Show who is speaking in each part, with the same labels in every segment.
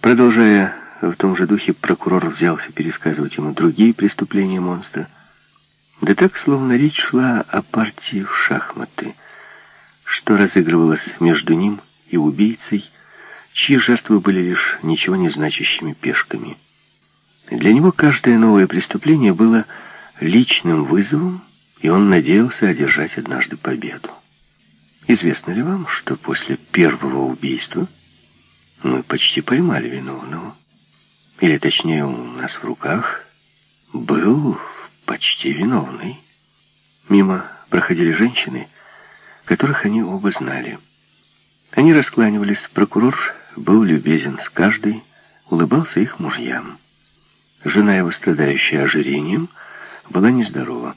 Speaker 1: Продолжая в том же духе, прокурор взялся пересказывать ему другие преступления монстра. Да так, словно речь шла о партии в шахматы, что разыгрывалось между ним и убийцей, чьи жертвы были лишь ничего не значащими пешками. Для него каждое новое преступление было личным вызовом, и он надеялся одержать однажды победу. Известно ли вам, что после первого убийства мы почти поймали виновного? Или, точнее, у нас в руках был почти виновный. Мимо проходили женщины, которых они оба знали. Они раскланивались, прокурор был любезен с каждой, улыбался их мужьям. Жена его, страдающая ожирением, была нездорова.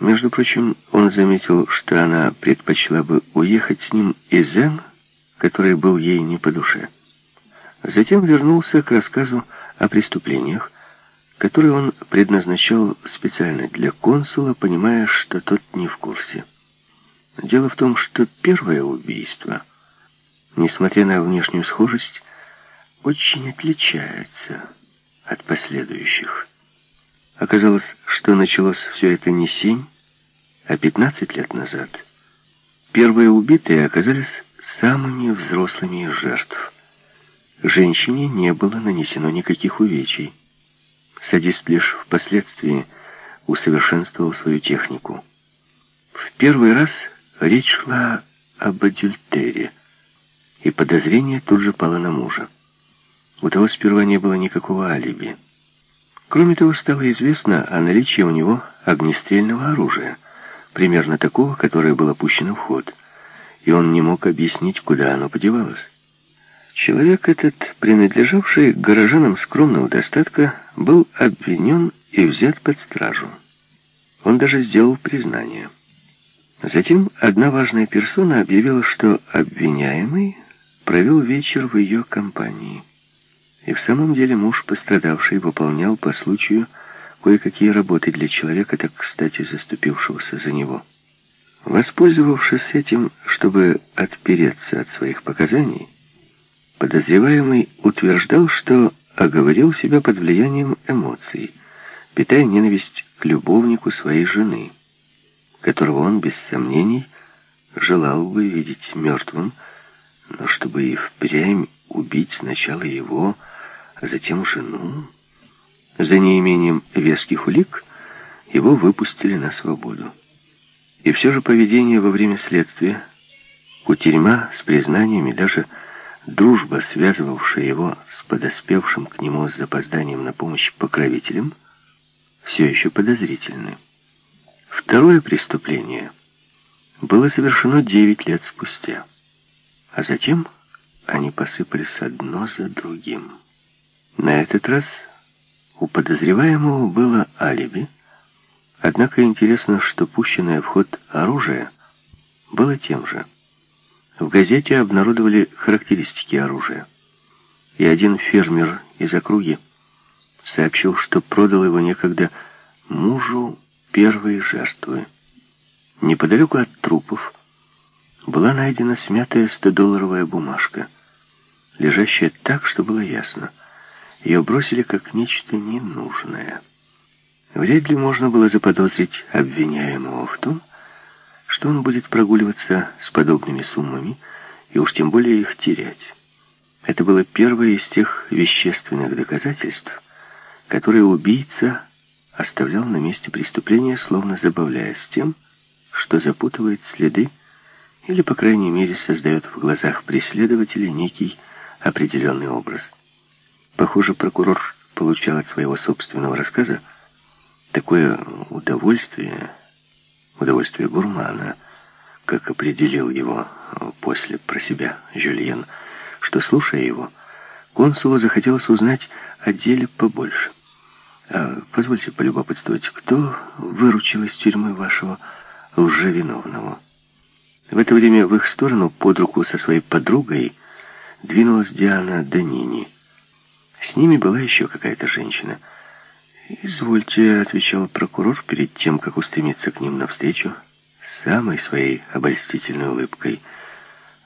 Speaker 1: Между прочим, он заметил, что она предпочла бы уехать с ним из Эн, который был ей не по душе. Затем вернулся к рассказу о преступлениях, которые он предназначал специально для консула, понимая, что тот не в курсе. Дело в том, что первое убийство, несмотря на внешнюю схожесть, очень отличается от последующих. Оказалось, что началось все это не семь, а пятнадцать лет назад. Первые убитые оказались самыми взрослыми из жертв. Женщине не было нанесено никаких увечий. Садист лишь впоследствии усовершенствовал свою технику. В первый раз речь шла об адюльтере, и подозрение тут же пало на мужа. У того сперва не было никакого алиби. Кроме того, стало известно о наличии у него огнестрельного оружия, примерно такого, которое было пущено в ход, и он не мог объяснить, куда оно подевалось. Человек этот, принадлежавший горожанам скромного достатка, был обвинен и взят под стражу. Он даже сделал признание. Затем одна важная персона объявила, что обвиняемый провел вечер в ее компании. И в самом деле муж пострадавший выполнял по случаю кое-какие работы для человека, так кстати заступившегося за него. Воспользовавшись этим, чтобы отпереться от своих показаний, Подозреваемый утверждал, что оговорил себя под влиянием эмоций, питая ненависть к любовнику своей жены, которого он, без сомнений, желал бы видеть мертвым, но чтобы и впрямь убить сначала его, а затем жену. За неимением веских улик его выпустили на свободу. И все же поведение во время следствия, кутерьма с признаниями, даже Дружба, связывавшая его с подоспевшим к нему с запозданием на помощь покровителем, все еще подозрительны. Второе преступление было совершено девять лет спустя, а затем они посыпались одно за другим. На этот раз у подозреваемого было алиби, однако интересно, что пущенное в ход оружие было тем же – в газете обнародовали характеристики оружия. И один фермер из округи сообщил, что продал его некогда мужу первой жертвы. Неподалеку от трупов была найдена смятая 100-долларовая бумажка, лежащая так, что было ясно. Ее бросили как нечто ненужное. Вряд ли можно было заподозрить обвиняемого в том, что он будет прогуливаться с подобными суммами и уж тем более их терять. Это было первое из тех вещественных доказательств, которые убийца оставлял на месте преступления, словно забавляясь тем, что запутывает следы или, по крайней мере, создает в глазах преследователя некий определенный образ. Похоже, прокурор получал от своего собственного рассказа такое удовольствие, удовольствие гурмана, как определил его после про себя Жюльен, что, слушая его, консулу захотелось узнать о деле побольше. А, позвольте полюбопытствовать, кто выручил из тюрьмы вашего лжевиновного? В это время в их сторону под руку со своей подругой двинулась Диана Данини. С ними была еще какая-то женщина — «Извольте», — отвечал прокурор перед тем, как устремиться к ним навстречу, самой своей обольстительной улыбкой.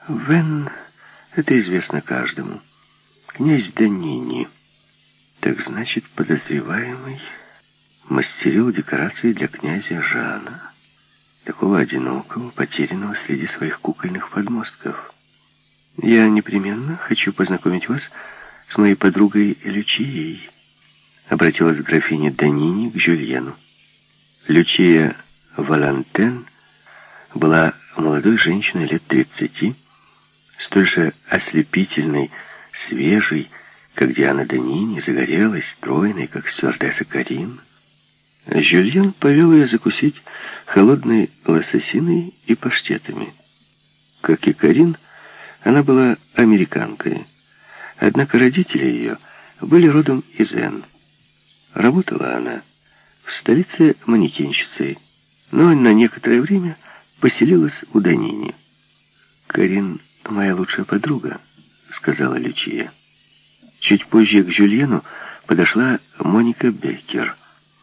Speaker 1: «Вен, это известно каждому. Князь Данини. Так значит, подозреваемый мастерил декорации для князя Жана, такого одинокого, потерянного среди своих кукольных подмостков. Я непременно хочу познакомить вас с моей подругой Лючией, обратилась графиня Данини к Жюльену. Лючия Валантен была молодой женщиной лет тридцати, столь же ослепительной, свежей, как Диана Данини, загорелась, стройной, как стюардесса Карин. Жюльен повел ее закусить холодной лососиной и паштетами. Как и Карин, она была американкой, однако родители ее были родом из Н. Работала она в столице манекенщицей, но на некоторое время поселилась у Данини. «Карин моя лучшая подруга», — сказала Лючия. Чуть позже к Жюльену подошла Моника Беккер —